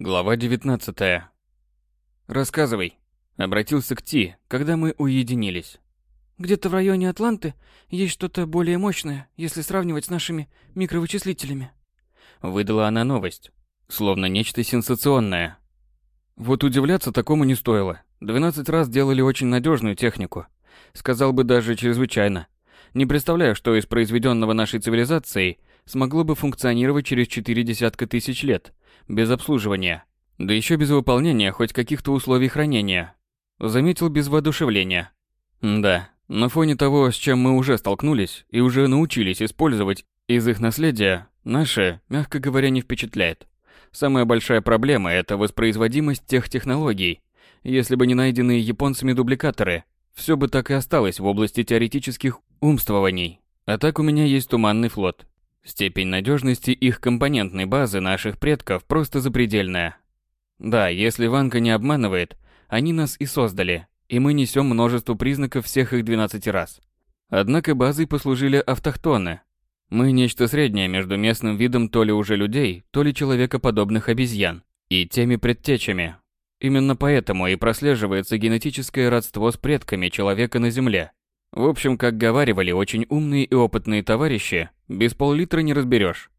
Глава 19. Рассказывай. Обратился к Ти, когда мы уединились. Где-то в районе Атланты есть что-то более мощное, если сравнивать с нашими микровычислителями. Выдала она новость, словно нечто сенсационное. Вот удивляться такому не стоило. 12 раз делали очень надежную технику. Сказал бы даже чрезвычайно. Не представляю, что из произведенного нашей цивилизацией смогло бы функционировать через четыре десятка тысяч лет, без обслуживания, да еще без выполнения хоть каких-то условий хранения. Заметил без воодушевления. Да, на фоне того, с чем мы уже столкнулись и уже научились использовать из их наследия, наше, мягко говоря, не впечатляет. Самая большая проблема – это воспроизводимость тех технологий. Если бы не найденные японцами дубликаторы, все бы так и осталось в области теоретических умствований. А так у меня есть туманный флот, Степень надежности их компонентной базы наших предков просто запредельная. Да, если Ванка не обманывает, они нас и создали, и мы несем множество признаков всех их 12 раз. Однако базой послужили автохтоны. Мы нечто среднее между местным видом то ли уже людей, то ли человекоподобных обезьян и теми предтечами. Именно поэтому и прослеживается генетическое родство с предками человека на Земле. В общем, как говаривали очень умные и опытные товарищи, без пол-литра не разберешь.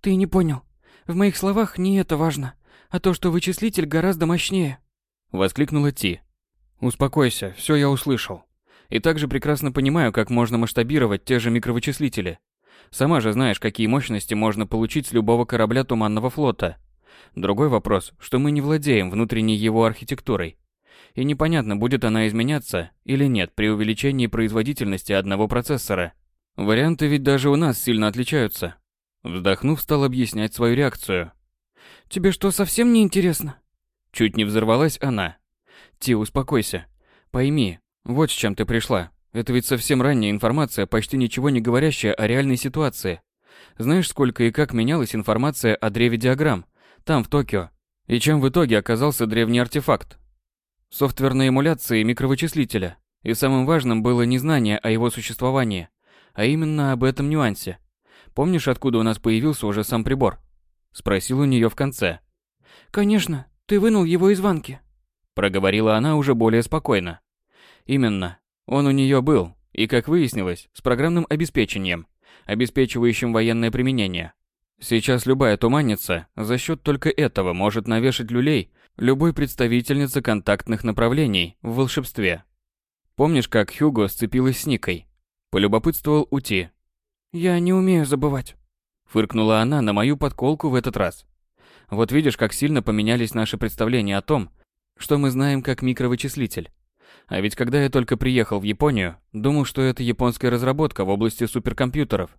Ты не понял. В моих словах не это важно, а то, что вычислитель гораздо мощнее. Воскликнула Ти. Успокойся, все я услышал. И также прекрасно понимаю, как можно масштабировать те же микровычислители. Сама же знаешь, какие мощности можно получить с любого корабля Туманного флота. Другой вопрос, что мы не владеем внутренней его архитектурой и непонятно, будет она изменяться или нет при увеличении производительности одного процессора. Варианты ведь даже у нас сильно отличаются. Вздохнув, стал объяснять свою реакцию. «Тебе что, совсем не интересно?» Чуть не взорвалась она. «Ти, успокойся. Пойми, вот с чем ты пришла. Это ведь совсем ранняя информация, почти ничего не говорящая о реальной ситуации. Знаешь, сколько и как менялась информация о древе диаграмм, там, в Токио, и чем в итоге оказался древний артефакт? Софтверной эмуляции микровычислителя, и самым важным было не знание о его существовании, а именно об этом нюансе. Помнишь, откуда у нас появился уже сам прибор? Спросил у нее в конце. Конечно, ты вынул его из ванки. Проговорила она уже более спокойно. Именно, он у нее был, и, как выяснилось, с программным обеспечением, обеспечивающим военное применение. Сейчас любая туманница за счет только этого может навешать люлей любой представительнице контактных направлений в волшебстве. Помнишь, как Хьюго сцепилась с Никой? Полюбопытствовал Ути. «Я не умею забывать», — фыркнула она на мою подколку в этот раз. Вот видишь, как сильно поменялись наши представления о том, что мы знаем как микровычислитель. А ведь когда я только приехал в Японию, думал, что это японская разработка в области суперкомпьютеров.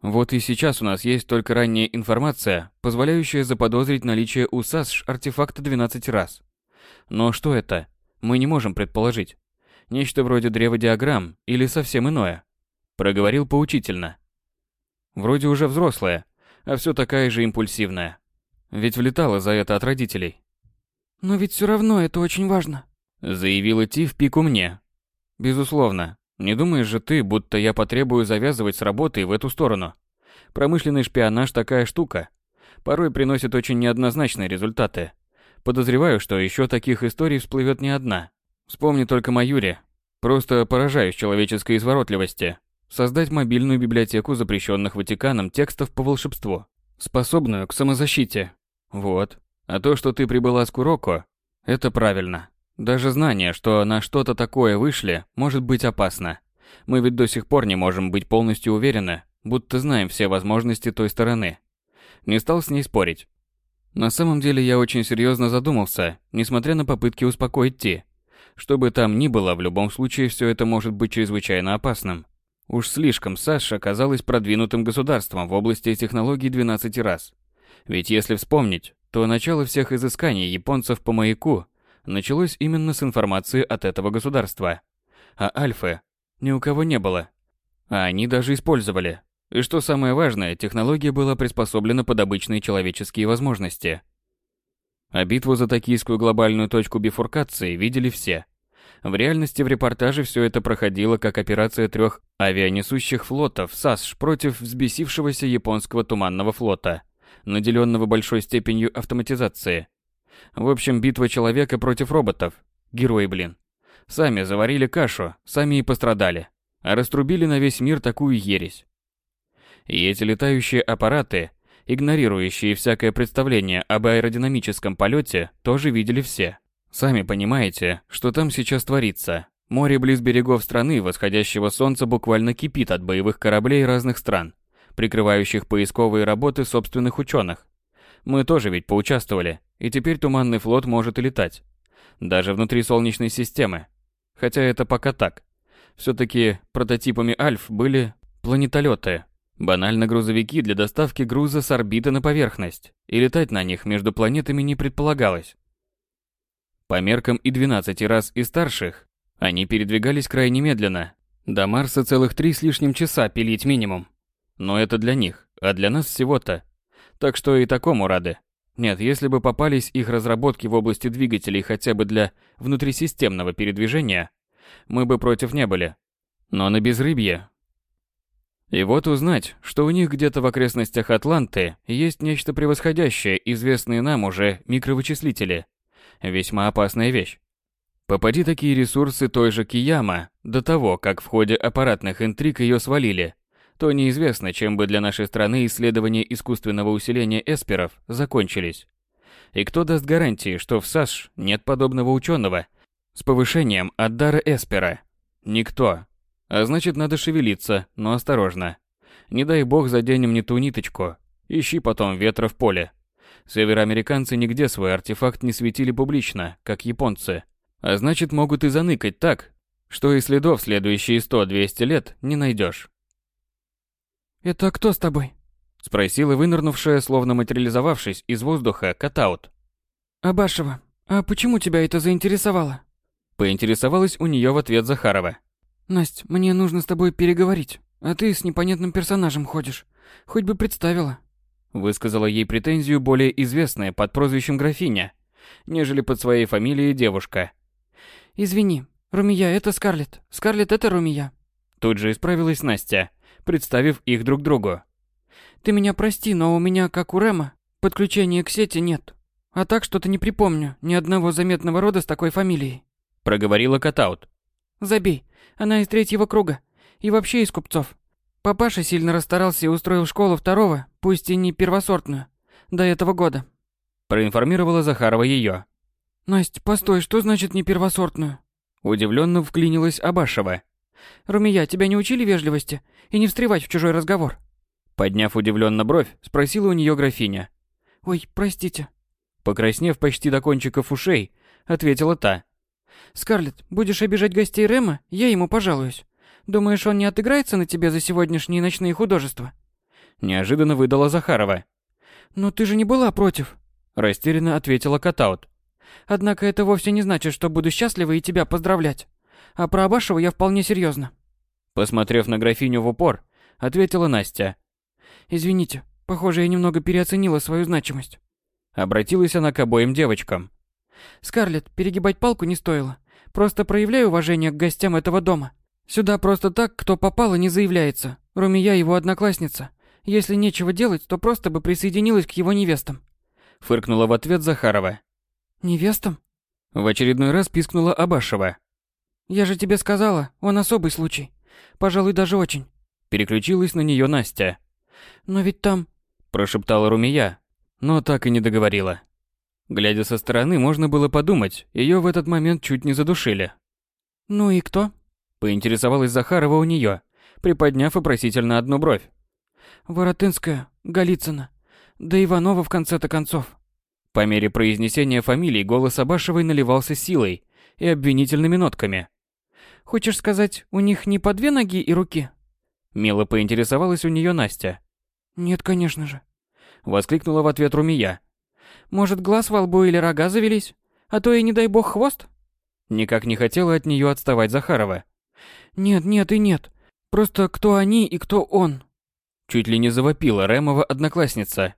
Вот и сейчас у нас есть только ранняя информация, позволяющая заподозрить наличие у САСШ артефакта 12 раз. Но что это? Мы не можем предположить. Нечто вроде древа диаграмм или совсем иное. Проговорил поучительно. Вроде уже взрослая, а все такая же импульсивная. Ведь влетала за это от родителей. Но ведь все равно это очень важно. Заявила Ти в пику мне. Безусловно, не думаешь же ты, будто я потребую завязывать с работой в эту сторону? Промышленный шпионаж такая штука. Порой приносит очень неоднозначные результаты. Подозреваю, что еще таких историй всплывет не одна. Вспомни только Маюри. Просто поражаюсь человеческой изворотливости. Создать мобильную библиотеку запрещенных Ватиканом текстов по волшебству, способную к самозащите. Вот. А то, что ты прибыла с Куроко, это правильно. Даже знание, что на что-то такое вышли, может быть опасно. Мы ведь до сих пор не можем быть полностью уверены, будто знаем все возможности той стороны. Не стал с ней спорить. На самом деле я очень серьезно задумался, несмотря на попытки успокоить Ти. Что бы там ни было, в любом случае все это может быть чрезвычайно опасным. Уж слишком Саша оказалась продвинутым государством в области технологий 12 раз. Ведь если вспомнить, то начало всех изысканий японцев по маяку началось именно с информации от этого государства. А альфы ни у кого не было. А они даже использовали. И что самое важное, технология была приспособлена под обычные человеческие возможности. А битву за токийскую глобальную точку бифуркации видели все. В реальности в репортаже все это проходило как операция трех авианесущих флотов САСШ против взбесившегося японского туманного флота, наделенного большой степенью автоматизации. В общем, битва человека против роботов. Герои, блин. Сами заварили кашу, сами и пострадали. А раструбили на весь мир такую ересь. И эти летающие аппараты, игнорирующие всякое представление об аэродинамическом полете, тоже видели все. Сами понимаете, что там сейчас творится. Море близ берегов страны восходящего солнца буквально кипит от боевых кораблей разных стран, прикрывающих поисковые работы собственных ученых. Мы тоже ведь поучаствовали, и теперь Туманный флот может летать. Даже внутри Солнечной системы. Хотя это пока так. Все-таки прототипами Альф были планетолеты, банально грузовики для доставки груза с орбиты на поверхность, и летать на них между планетами не предполагалось. По меркам и 12 раз и старших, они передвигались крайне медленно. До Марса целых три с лишним часа пилить минимум. Но это для них, а для нас всего-то. Так что и такому рады. Нет, если бы попались их разработки в области двигателей хотя бы для внутрисистемного передвижения, мы бы против не были. Но на безрыбье. И вот узнать, что у них где-то в окрестностях Атланты есть нечто превосходящее известные нам уже микровычислители. Весьма опасная вещь. Попади такие ресурсы той же Кияма до того, как в ходе аппаратных интриг ее свалили, то неизвестно, чем бы для нашей страны исследования искусственного усиления эсперов закончились. И кто даст гарантии, что в САШ нет подобного ученого с повышением от дара эспера? Никто. А значит, надо шевелиться, но осторожно. Не дай бог заденем не ту ниточку. Ищи потом ветра в поле. Североамериканцы нигде свой артефакт не светили публично, как японцы – а значит, могут и заныкать так, что и следов следующие сто-двести лет не найдешь. «Это кто с тобой?» — спросила вынырнувшая, словно материализовавшись из воздуха, Катаут. «Абашева, а почему тебя это заинтересовало?» Поинтересовалась у нее в ответ Захарова. «Насть, мне нужно с тобой переговорить, а ты с непонятным персонажем ходишь. Хоть бы представила». Высказала ей претензию более известная под прозвищем графиня, нежели под своей фамилией девушка. «Извини, Румия, это Скарлетт. Скарлетт, это Румия». Тут же исправилась Настя, представив их друг другу. «Ты меня прости, но у меня, как у Рема, подключения к сети нет. А так что-то не припомню ни одного заметного рода с такой фамилией». Проговорила Катаут. «Забей, она из третьего круга. И вообще из купцов. Папаша сильно расстарался и устроил школу второго, пусть и не первосортную, до этого года». Проинформировала Захарова ее. «Насть, постой, что значит не первосортную?» Удивленно вклинилась Абашева. «Румия, тебя не учили вежливости и не встревать в чужой разговор?» Подняв удивленно бровь, спросила у нее графиня. «Ой, простите». Покраснев почти до кончиков ушей, ответила та. «Скарлетт, будешь обижать гостей Рема, я ему пожалуюсь. Думаешь, он не отыграется на тебе за сегодняшние ночные художества?» Неожиданно выдала Захарова. «Но ты же не была против?» Растерянно ответила Катаут. Однако это вовсе не значит, что буду счастлива и тебя поздравлять. А про Абашева я вполне серьезно. Посмотрев на графиню в упор, ответила Настя. Извините, похоже, я немного переоценила свою значимость. Обратилась она к обоим девочкам. Скарлетт, перегибать палку не стоило. Просто проявляй уважение к гостям этого дома. Сюда просто так, кто попало, не заявляется. Румия его одноклассница. Если нечего делать, то просто бы присоединилась к его невестам. Фыркнула в ответ Захарова. Невестам? В очередной раз пискнула Абашева. Я же тебе сказала, он особый случай. Пожалуй, даже очень. Переключилась на нее Настя. Но ведь там... Прошептала Румия, но так и не договорила. Глядя со стороны, можно было подумать, ее в этот момент чуть не задушили. «Ну и кто?» Поинтересовалась Захарова у нее, приподняв вопросительно одну бровь. «Воротынская, Голицына, да Иванова в конце-то концов». По мере произнесения фамилий голос Абашевой наливался силой и обвинительными нотками. «Хочешь сказать, у них не по две ноги и руки?» Мило поинтересовалась у нее Настя. «Нет, конечно же». Воскликнула в ответ Румия. «Может, глаз во лбу или рога завелись? А то и, не дай бог, хвост?» Никак не хотела от нее отставать Захарова. «Нет, нет и нет. Просто кто они и кто он?» Чуть ли не завопила Ремова одноклассница.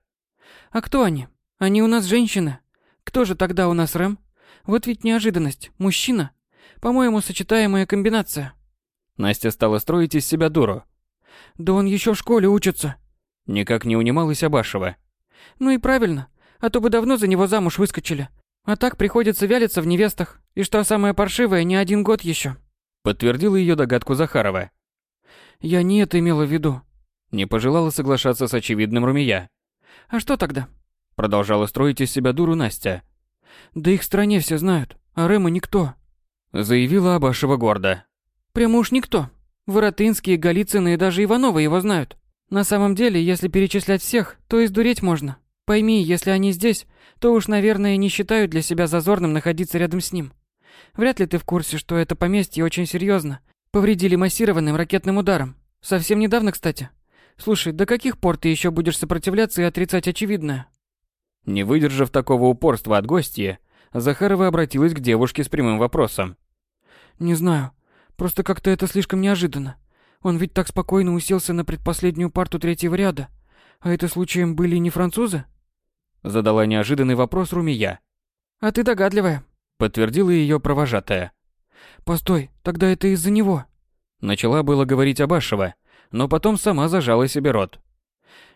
«А кто они? Они у нас женщины. Кто же тогда у нас Рэм? Вот ведь неожиданность. Мужчина. По-моему, сочетаемая комбинация. Настя стала строить из себя дуру. Да он еще в школе учится. Никак не унималась Абашева. Ну и правильно, а то бы давно за него замуж выскочили. А так приходится вялиться в невестах. И что самое паршивое, не один год еще. Подтвердила ее догадку Захарова. Я не это имела в виду. Не пожелала соглашаться с очевидным Румия. А что тогда? Продолжала строить из себя дуру Настя. Да их в стране все знают, а Рема никто. Заявила Абашева гордо. Прямо уж никто. Воротынские, Голицыны и даже Ивановы его знают. На самом деле, если перечислять всех, то издуреть можно. Пойми, если они здесь, то уж, наверное, не считают для себя зазорным находиться рядом с ним. Вряд ли ты в курсе, что это поместье очень серьезно. Повредили массированным ракетным ударом. Совсем недавно, кстати. Слушай, до каких пор ты еще будешь сопротивляться и отрицать очевидное? Не выдержав такого упорства от гостья, Захарова обратилась к девушке с прямым вопросом. Не знаю. Просто как-то это слишком неожиданно. Он ведь так спокойно уселся на предпоследнюю парту третьего ряда. А это случаем были не французы? Задала неожиданный вопрос Румия. А ты догадливая. Подтвердила ее провожатая. Постой, тогда это из-за него. Начала было говорить Абашева, но потом сама зажала себе рот.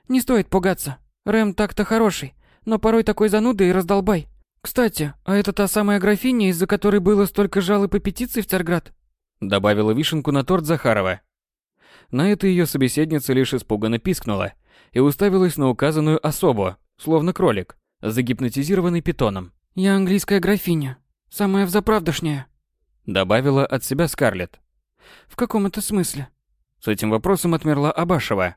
Не стоит пугаться. Рэм так-то хороший, но порой такой зануда и раздолбай. Кстати, а это та самая графиня, из-за которой было столько жалоб и петиций в Царьград? Добавила вишенку на торт Захарова. На это ее собеседница лишь испуганно пискнула и уставилась на указанную особу, словно кролик, загипнотизированный питоном. «Я английская графиня, самая взаправдошняя», добавила от себя Скарлетт. «В каком это смысле?» С этим вопросом отмерла Абашева.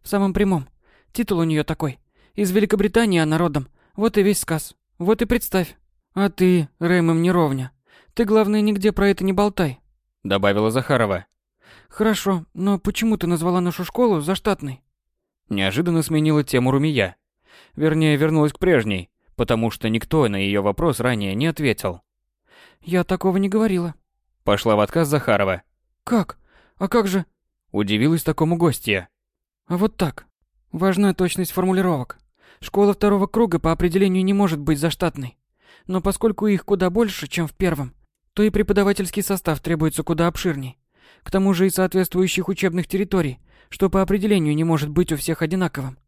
«В самом прямом. Титул у нее такой. Из Великобритании она родом. Вот и весь сказ. Вот и представь. А ты, Рэм, им не ровня. Ты, главное, нигде про это не болтай», добавила Захарова. «Хорошо, но почему ты назвала нашу школу заштатной?» Неожиданно сменила тему Румия. Вернее, вернулась к прежней, потому что никто на ее вопрос ранее не ответил. «Я такого не говорила». Пошла в отказ Захарова. «Как? А как же...» Удивилась такому гостья. «А вот так. Важна точность формулировок. Школа второго круга по определению не может быть заштатной. Но поскольку их куда больше, чем в первом, то и преподавательский состав требуется куда обширней. К тому же и соответствующих учебных территорий, что по определению не может быть у всех одинаковым.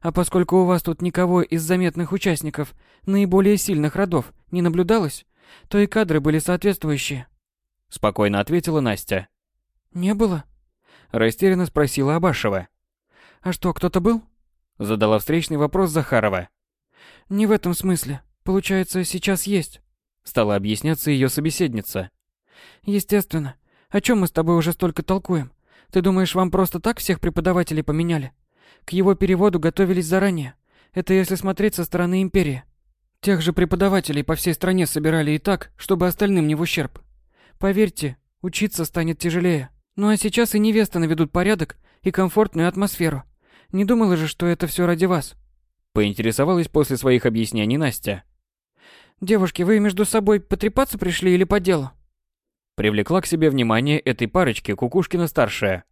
А поскольку у вас тут никого из заметных участников наиболее сильных родов не наблюдалось, то и кадры были соответствующие. Спокойно ответила Настя. Не было? Растерянно спросила Абашева. А что, кто-то был? Задала встречный вопрос Захарова. Не в этом смысле. Получается, сейчас есть. Стала объясняться ее собеседница. Естественно. О чем мы с тобой уже столько толкуем? Ты думаешь, вам просто так всех преподавателей поменяли? К его переводу готовились заранее. Это если смотреть со стороны империи. Тех же преподавателей по всей стране собирали и так, чтобы остальным не в ущерб. Поверьте, учиться станет тяжелее. Ну а сейчас и невесты наведут порядок и комфортную атмосферу. Не думала же, что это все ради вас. Поинтересовалась после своих объяснений Настя. Девушки, вы между собой потрепаться пришли или по делу? Привлекла к себе внимание этой парочки Кукушкина-старшая.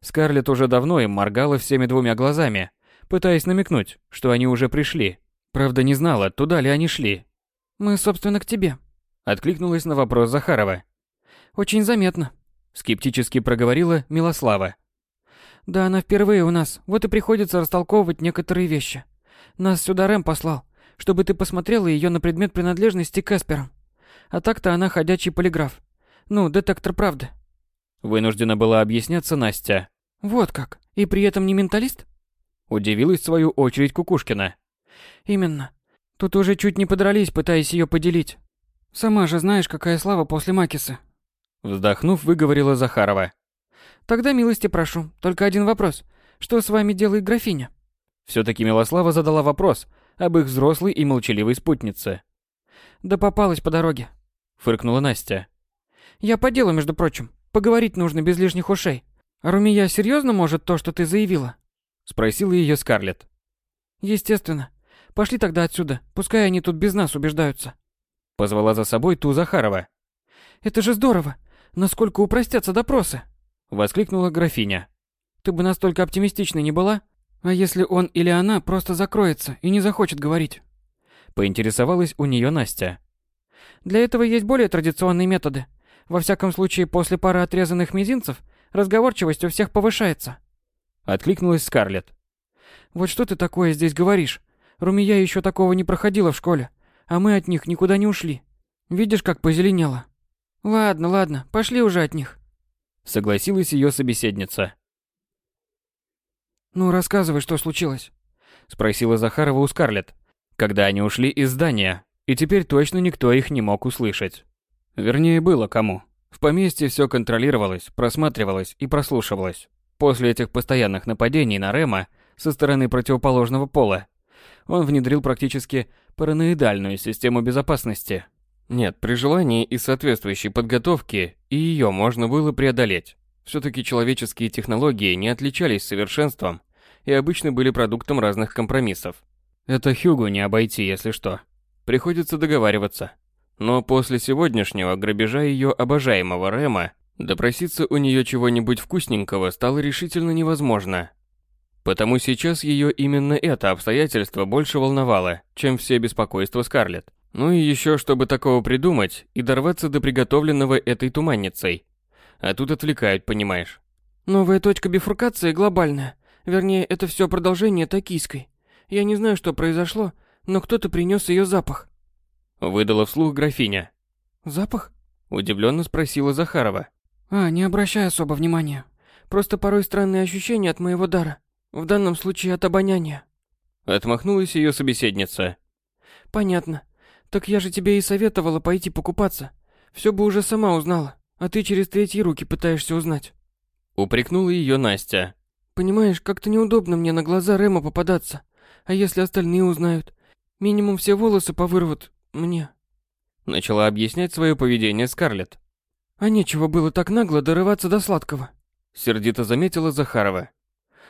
Скарлетт уже давно им моргала всеми двумя глазами, пытаясь намекнуть, что они уже пришли. Правда, не знала, туда ли они шли. «Мы, собственно, к тебе», — откликнулась на вопрос Захарова. «Очень заметно», — скептически проговорила Милослава. «Да, она впервые у нас, вот и приходится растолковывать некоторые вещи. Нас сюда Рэм послал, чтобы ты посмотрела ее на предмет принадлежности к Эсперам. А так-то она ходячий полиграф. Ну, детектор правды». Вынуждена была объясняться Настя. Вот как. И при этом не менталист? Удивилась в свою очередь Кукушкина. Именно. Тут уже чуть не подрались, пытаясь ее поделить. Сама же знаешь, какая слава после Макиса. Вздохнув, выговорила Захарова. Тогда милости прошу. Только один вопрос. Что с вами делает графиня? Все-таки Милослава задала вопрос об их взрослой и молчаливой спутнице. Да попалась по дороге. Фыркнула Настя. Я по делу, между прочим. Поговорить нужно без лишних ушей. А Румия серьезно может то, что ты заявила? Спросила ее Скарлетт. Естественно. Пошли тогда отсюда. Пускай они тут без нас убеждаются. Позвала за собой ту Захарова. Это же здорово. Насколько упростятся допросы. Воскликнула графиня. Ты бы настолько оптимистичной не была? А если он или она просто закроется и не захочет говорить? Поинтересовалась у нее Настя. Для этого есть более традиционные методы. Во всяком случае, после пары отрезанных мизинцев разговорчивость у всех повышается. Откликнулась Скарлетт. Вот что ты такое здесь говоришь? Румия еще такого не проходила в школе, а мы от них никуда не ушли. Видишь, как позеленело? Ладно, ладно, пошли уже от них. Согласилась ее собеседница. Ну, рассказывай, что случилось. Спросила Захарова у Скарлетт, когда они ушли из здания, и теперь точно никто их не мог услышать. Вернее, было кому. В поместье все контролировалось, просматривалось и прослушивалось. После этих постоянных нападений на Рема со стороны противоположного пола, он внедрил практически параноидальную систему безопасности. Нет, при желании и соответствующей подготовке и ее можно было преодолеть. Все-таки человеческие технологии не отличались совершенством и обычно были продуктом разных компромиссов. Это Хьюгу не обойти, если что. Приходится договариваться. Но после сегодняшнего грабежа ее обожаемого Рема допроситься у нее чего-нибудь вкусненького стало решительно невозможно. Потому сейчас ее именно это обстоятельство больше волновало, чем все беспокойства Скарлетт. Ну и еще, чтобы такого придумать и дорваться до приготовленного этой туманницей. А тут отвлекают, понимаешь. Новая точка бифуркации глобальная. Вернее, это все продолжение токийской. Я не знаю, что произошло, но кто-то принес ее запах. Выдала вслух графиня. Запах? Удивленно спросила Захарова. А, не обращай особо внимания. Просто порой странные ощущения от моего дара. В данном случае от обоняния. Отмахнулась ее собеседница. Понятно. Так я же тебе и советовала пойти покупаться. Все бы уже сама узнала, а ты через третьи руки пытаешься узнать. Упрекнула ее Настя. Понимаешь, как-то неудобно мне на глаза Рема попадаться. А если остальные узнают? Минимум все волосы повырвут мне. Начала объяснять свое поведение Скарлетт. А нечего было так нагло дорываться до сладкого. Сердито заметила Захарова.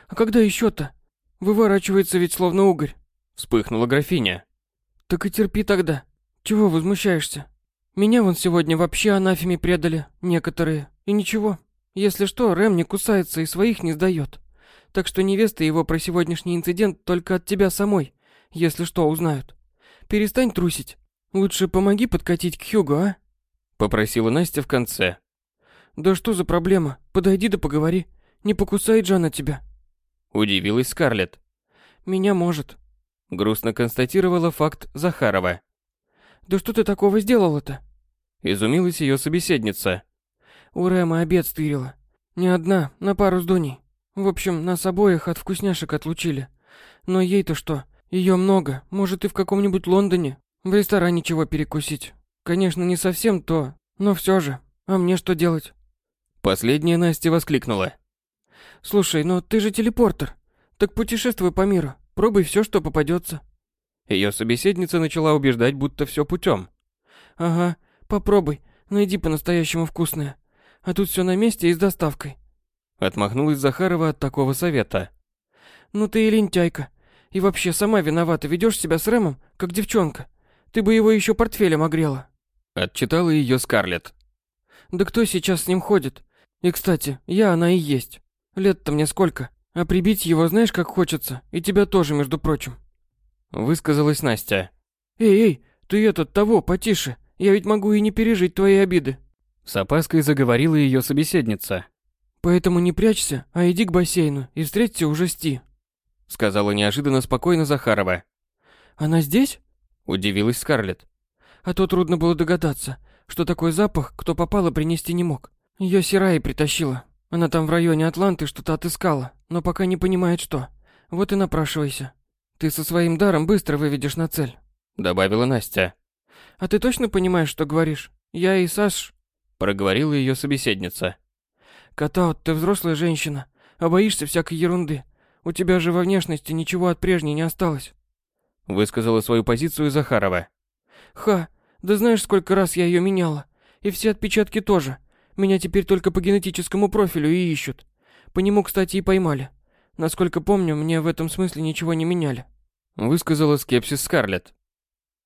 А когда еще-то? Выворачивается ведь словно угорь. Вспыхнула графиня. Так и терпи тогда. Чего возмущаешься? Меня вон сегодня вообще анафеме предали, некоторые. И ничего. Если что, Рэм не кусается и своих не сдает. Так что невеста его про сегодняшний инцидент только от тебя самой, если что, узнают. Перестань трусить. Лучше помоги подкатить к Хьюгу, а? Попросила Настя в конце. Да что за проблема? Подойди да поговори. Не покусает Жанна тебя. Удивилась Скарлетт. Меня может. Грустно констатировала факт Захарова. Да что ты такого сделала-то? Изумилась ее собеседница. У Рэма обед стырила. Не одна, на пару с Дуней. В общем, нас обоих от вкусняшек отлучили. Но ей-то что? Ее много. Может, и в каком-нибудь Лондоне. В ресторане чего перекусить. Конечно, не совсем то, но все же. А мне что делать? Последняя Настя воскликнула. Слушай, но ты же телепортер. Так путешествуй по миру. Пробуй все, что попадется. Ее собеседница начала убеждать, будто все путем. Ага, попробуй. Найди по-настоящему вкусное. А тут все на месте и с доставкой. Отмахнулась Захарова от такого совета. Ну ты и лентяйка. И вообще сама виновата, ведешь себя с Рэмом, как девчонка. Ты бы его еще портфелем огрела. Отчитала ее Скарлетт. Да кто сейчас с ним ходит? И, кстати, я она и есть. Лет-то мне сколько? А прибить его знаешь, как хочется. И тебя тоже, между прочим. Высказалась Настя. Эй, эй, ты этот того, потише. Я ведь могу и не пережить твои обиды. С опаской заговорила ее собеседница. Поэтому не прячься, а иди к бассейну и встреться уже с Ти. Сказала неожиданно спокойно Захарова. Она здесь? Удивилась Скарлетт. А то трудно было догадаться, что такой запах кто попало принести не мог. Ее Сирай притащила. Она там в районе Атланты что-то отыскала, но пока не понимает что. Вот и напрашивайся. Ты со своим даром быстро выведешь на цель. Добавила Настя. А ты точно понимаешь, что говоришь? Я и Саш... Проговорила ее собеседница. Катаут, ты взрослая женщина, а боишься всякой ерунды. У тебя же во внешности ничего от прежней не осталось. Высказала свою позицию Захарова. Ха, да знаешь, сколько раз я ее меняла. И все отпечатки тоже. Меня теперь только по генетическому профилю и ищут. По нему, кстати, и поймали. Насколько помню, мне в этом смысле ничего не меняли. Высказала скепсис Скарлетт.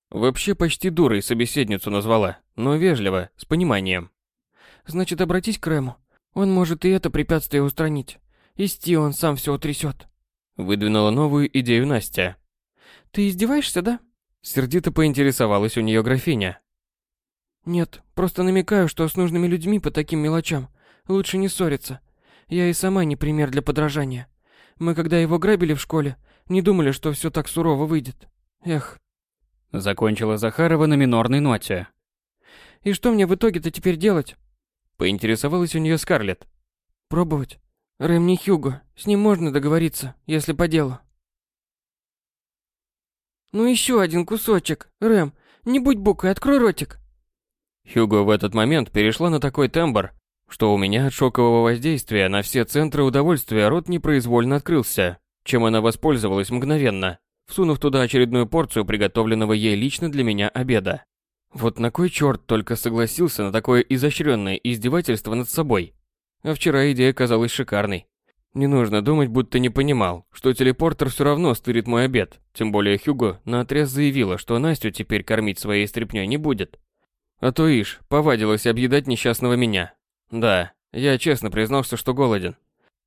Вообще почти дурой собеседницу назвала, но вежливо, с пониманием. Значит, обратись к Рэму. Он может и это препятствие устранить. И Сти он сам все утрясет. Выдвинула новую идею Настя. Ты издеваешься, да? Сердито поинтересовалась у нее графиня. Нет, просто намекаю, что с нужными людьми по таким мелочам лучше не ссориться. Я и сама не пример для подражания. Мы когда его грабили в школе, Не думали, что все так сурово выйдет. Эх. Закончила Захарова на минорной ноте. И что мне в итоге-то теперь делать? Поинтересовалась у нее Скарлетт. Пробовать. Рэм не Хьюго. С ним можно договориться, если по делу. Ну еще один кусочек. Рэм, не будь букой, открой ротик. Хьюго в этот момент перешла на такой тембр, что у меня от шокового воздействия на все центры удовольствия рот непроизвольно открылся, чем она воспользовалась мгновенно, всунув туда очередную порцию приготовленного ей лично для меня обеда. Вот на кой черт только согласился на такое изощренное издевательство над собой. А вчера идея казалась шикарной. Не нужно думать, будто не понимал, что телепортер все равно стырит мой обед, тем более Хьюго наотрез заявила, что Настю теперь кормить своей стряпнёй не будет. А то ишь, повадилась объедать несчастного меня. Да, я честно признался, что голоден.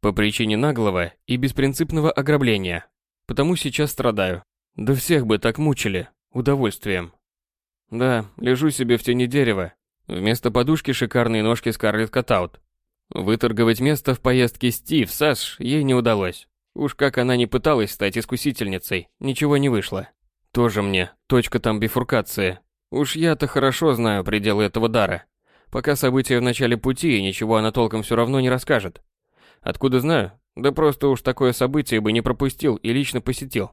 По причине наглого и беспринципного ограбления. Потому сейчас страдаю. Да всех бы так мучили. Удовольствием. Да, лежу себе в тени дерева. Вместо подушки шикарные ножки Скарлетт Катаут. Выторговать место в поездке Стив Саш ей не удалось. Уж как она не пыталась стать искусительницей, ничего не вышло. Тоже мне, точка там бифуркации. Уж я-то хорошо знаю пределы этого дара. Пока события в начале пути, и ничего она толком все равно не расскажет. Откуда знаю? Да просто уж такое событие бы не пропустил и лично посетил.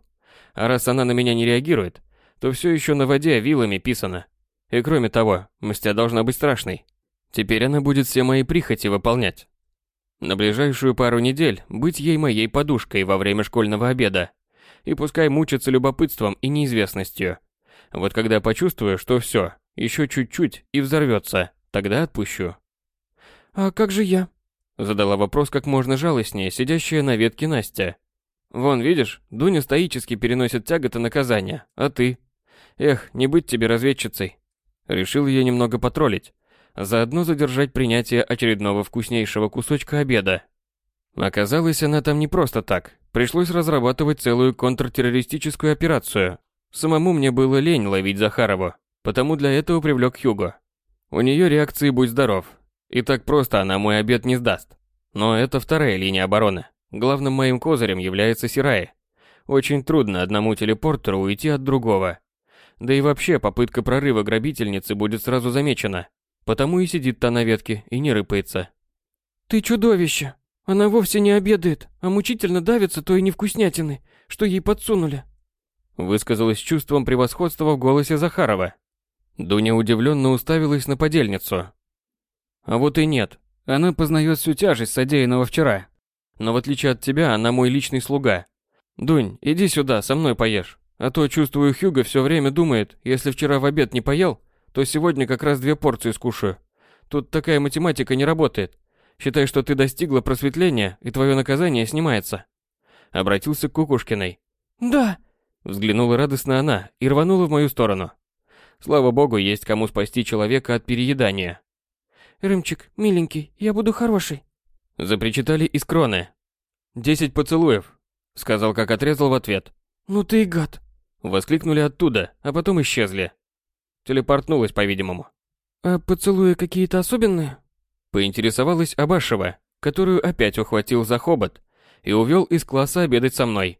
А раз она на меня не реагирует, то все еще на воде вилами писано. И кроме того, мстя должна быть страшной. Теперь она будет все мои прихоти выполнять. На ближайшую пару недель быть ей моей подушкой во время школьного обеда. И пускай мучится любопытством и неизвестностью. Вот когда почувствую, что все, еще чуть-чуть и взорвется, тогда отпущу. «А как же я?» Задала вопрос как можно жалостнее, сидящая на ветке Настя. «Вон, видишь, Дуня стоически переносит тяготы наказания, а ты? Эх, не быть тебе разведчицей». Решил ее немного потроллить заодно задержать принятие очередного вкуснейшего кусочка обеда. Оказалось, она там не просто так. Пришлось разрабатывать целую контртеррористическую операцию. Самому мне было лень ловить Захарову, потому для этого привлек Хьюго. У нее реакции будь здоров. И так просто она мой обед не сдаст. Но это вторая линия обороны. Главным моим козырем является Сирай. Очень трудно одному телепортеру уйти от другого. Да и вообще попытка прорыва грабительницы будет сразу замечена. Потому и сидит та на ветке и не рыпается. «Ты чудовище! Она вовсе не обедает, а мучительно давится той невкуснятины, что ей подсунули!» Высказалась чувством превосходства в голосе Захарова. Дуня удивленно уставилась на подельницу. А вот и нет. Она познает всю тяжесть содеянного вчера. Но в отличие от тебя, она мой личный слуга. Дунь, иди сюда, со мной поешь. А то, чувствую, Хьюго все время думает, если вчера в обед не поел, то сегодня как раз две порции скушаю. Тут такая математика не работает. Считай, что ты достигла просветления, и твое наказание снимается. Обратился к Кукушкиной. Да. Взглянула радостно она и рванула в мою сторону. Слава богу, есть кому спасти человека от переедания. Рымчик, миленький, я буду хороший. Запричитали из кроны. Десять поцелуев, сказал, как отрезал в ответ. Ну ты и гад. Воскликнули оттуда, а потом исчезли. Телепортнулась, по-видимому. А поцелуи какие-то особенные? Поинтересовалась Абашева, которую опять ухватил за хобот и увел из класса обедать со мной.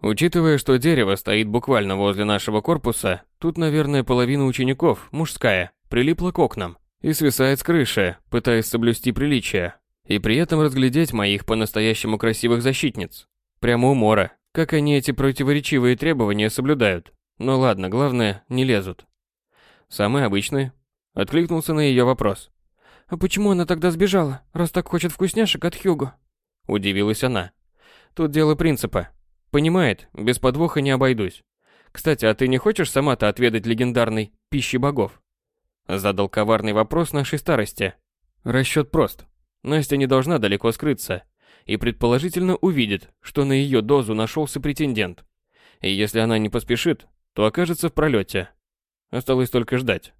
Учитывая, что дерево стоит буквально возле нашего корпуса, тут, наверное, половина учеников, мужская, прилипла к окнам и свисает с крыши, пытаясь соблюсти приличие, и при этом разглядеть моих по-настоящему красивых защитниц. Прямо умора, как они эти противоречивые требования соблюдают. Но ладно, главное, не лезут. Самые обычные. Откликнулся на ее вопрос. А почему она тогда сбежала, раз так хочет вкусняшек от Хьюго? Удивилась она. Тут дело принципа. Понимает, без подвоха не обойдусь. Кстати, а ты не хочешь сама-то отведать легендарной пищи богов? Задал коварный вопрос нашей старости. Расчет прост. Настя не должна далеко скрыться и предположительно увидит, что на ее дозу нашелся претендент. И если она не поспешит, то окажется в пролете. Осталось только ждать.